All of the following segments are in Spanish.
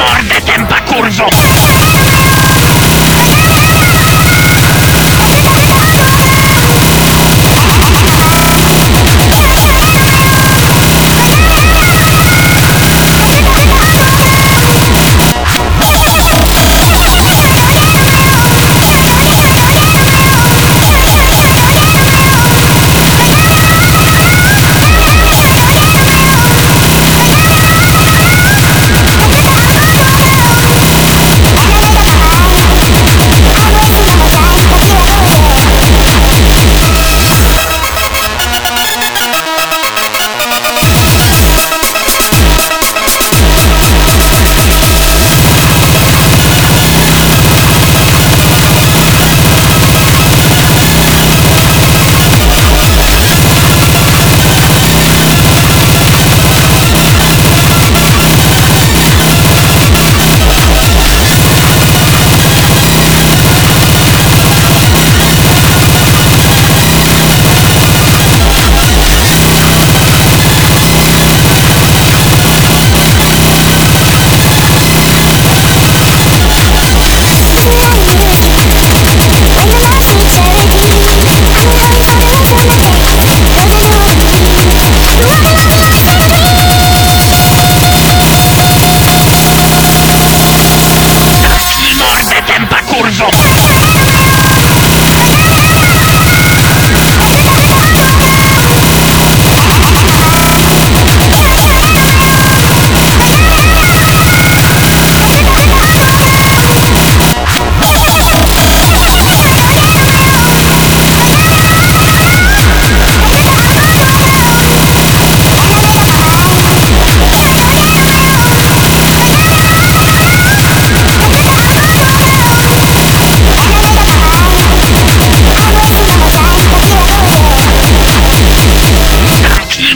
Mordę tępa kurwo!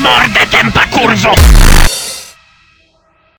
Mordę tempa kurwo!